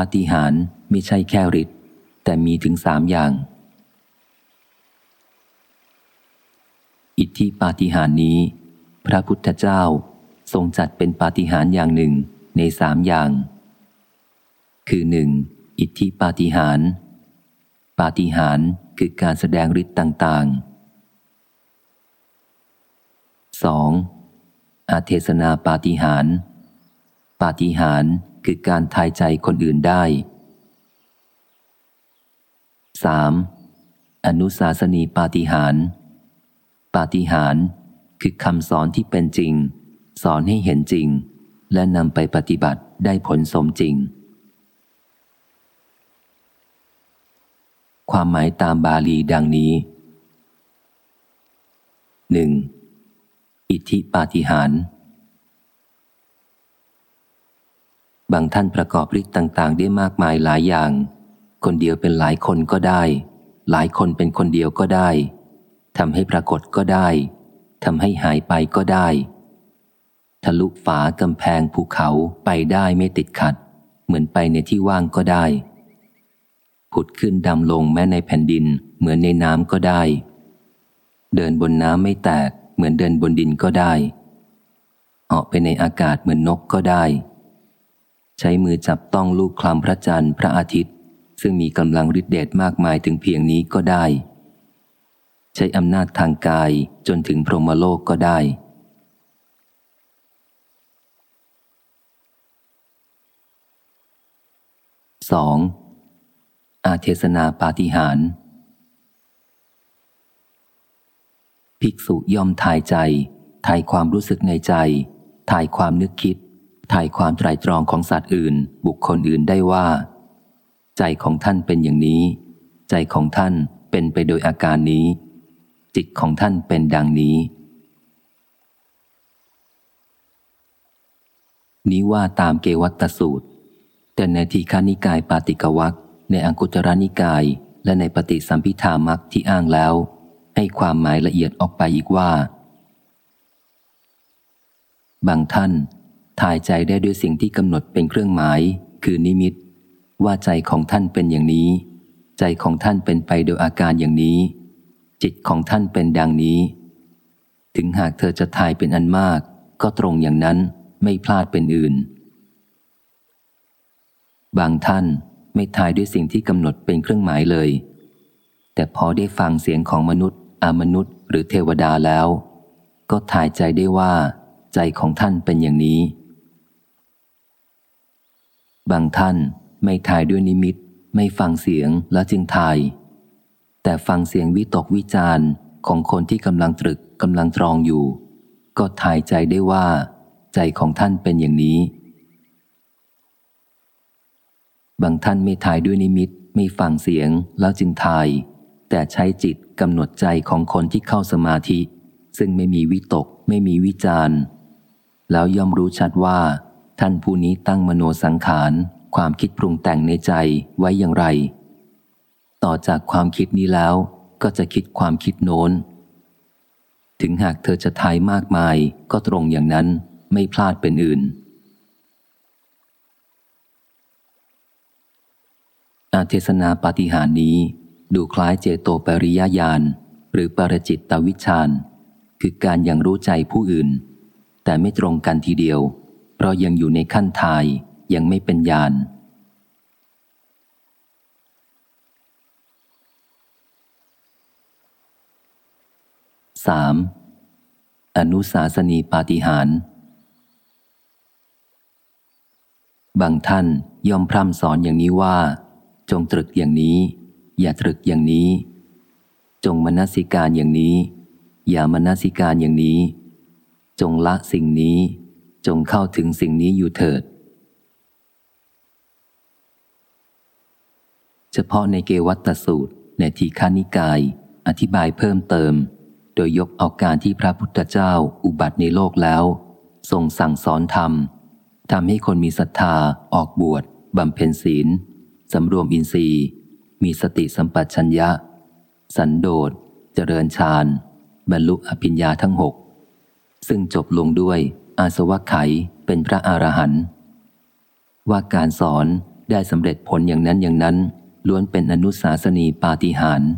าฏิหาริย์ไม่ใช่แค่ฤทธิ์แต่มีถึงสามอย่าง อิทธิปาฏิหาริย์นี้ พระพุทธเจ้าทรงจัดเป็นปาฏิหาริย์อย่างหนึ่งในสามอย่าง คือหนึ่งอิทธิปาฏิหาริย์ปาฏิหาริย์คือการแสดงฤทธิ์ต่าง ๆ 2. อาเทศนาปาฏิหาร ปาฏิหาร คือการทายใจคนอื่นได้ 3. อนุสาสนีปาฏิหาร ปาฏิหารคือคำสอนที่เป็นจริง สอนให้เห็นจริง และนำไปปฏิบัติได้ผลสมจริง ความหมายตามบาลีดังนี้ 1. อิทธิปาฏิหาริย์ บางท่านประกอบฤทธิ์ต่าง ๆ ได้มากมายหลายอย่าง คนเดียวเป็นหลายคนก็ได้ หลายคนเป็นคนเดียวก็ได้ทำให้ปรากฏก็ได้ทำให้หายไปก็ได้ ทะลุฝากำแพงภูเขาไปได้ไม่ติดขัด เหมือนไปในที่ว่างก็ได้ ผุดขึ้นดำลงแม้ในแผ่นดิน เหมือนในน้ำก็ได้ เดินบนน้ำไม่แตก เหมือนเดินบนดินก็ได้ออกไปในอากาศเหมือนนกก็ได้ ใช้มือจับต้องลูกคลำพระจันทร์พระอาทิตย์ ซึ่งมีกำลังฤทธิเดชมากมายถึงเพียงนี้ก็ได้ ใช้อำนาจทางกายจนถึงพรหมโลกก็ได้สองอาเทศนาปาฏิหาร ภิกษุย่อมทายใจ ทายความรู้สึกในใจ ทายความนึกคิด ถ่ายความไตรตรองของสัตว์อื่น บุคคลอื่นได้ว่า ใจของท่านเป็นอย่างนี้ ใจของท่านเป็นไปโดยอาการนี้ จิตของท่านเป็นดังนี้ นี้ว่าตามเกวัตสูตร แต่ในทีฆานิกายปาติกวักในอังคุตระนิกายและในปฏิสัมพิธามักที่อ้างแล้ว ให้ความหมายละเอียดออกไปอีกว่า บางท่าน ถ่ายใจได้ด้วยสิ่งที่กำหนดเป็นเครื่องหมาย คือนิมิต ว่าใจของท่านเป็นอย่างนี้ ใจของท่านเป็นไปโดยอาการอย่างนี้ จิตของท่านเป็นดังนี้ ถึงหากเธอจะถ่ายเป็นอันมาก ก็ตรงอย่างนั้นไม่พลาดเป็นอื่น บางท่านไม่ทายด้วยสิ่งที่กำหนดเป็นเครื่องหมายเลย แต่พอได้ฟังเสียงของมนุษย์ อามนุษย์ หรือเทวดาแล้ว ก็ถ่ายใจได้ว่า ใจของท่านเป็นอย่างนี้ บางท่านไม่ถ่ายด้วยนิมิต ไม่ฟังเสียงแล้วจึงถ่าย แต่ฟังเสียงวิตกวิจารณ์ของคนที่กำลังตรึกกำลังตรองอยู่ ก็ถ่ายใจได้ว่า ใจของท่านเป็นอย่างนี้ บางท่านไม่ถ่ายด้วยนิมิต ไม่ฟังเสียงแล้วจึงถ่าย แต่ใช้จิตกำหนดใจของคนที่เข้าสมาธิ ซึ่งไม่มีวิตก ไม่มีวิจารณ์ แล้วย่อมรู้ชัดว่า ท่านผู้นี้ตั้งมโนสังขาร ความคิดปรุงแต่งในใจไว้อย่างไร ต่อจากความคิดนี้แล้วก็จะคิดความคิดโน้น ถึงหากเธอจะทายมากมายก็ตรงอย่างนั้นไม่พลาดเป็นอื่น อาเทศนาปาฏิหารนี้ ดูคล้ายเจโตปริยญาณหรือปรจิตตวิชานคือการยังรู้ใจผู้อื่น แต่ไม่ตรงกันทีเดียว เพราะยังอยู่ในขั้นทายยังไม่เป็นญาณสามอนุสาสนีปาฏิหาร บางท่านยอมพร่ำสอนอย่างนี้ว่า จงตรึกอย่างนี้ อย่าตรึกอย่างนี้ จงมนสิการอย่างนี้ อย่ามนสิการอย่างนี้ จงละสิ่งนี้ จงเข้าถึงสิ่งนี้อยู่เถิด เฉพาะในเกวัตสูตร ในทีฆานิกาย อธิบายเพิ่มเติม โดยยกเอาการที่พระพุทธเจ้าอุบัติในโลกแล้วทรงสั่งสอนธรรมทำให้คนมีศรัทธาออกบวชบำเพ็ญศีลสำรวมอินทรีย์ มีสติสัมปชัญญะ สันโดษ เจริญฌาน บรรลุอภิญญาทั้งหก ซึ่งจบลงด้วย อาสวะไขเป็นพระอรหันต์ว่าการสอนได้สำเร็จผลอย่างนั้นอย่างนั้น ล้วนเป็นอนุสาสนีปาฏิหาริย์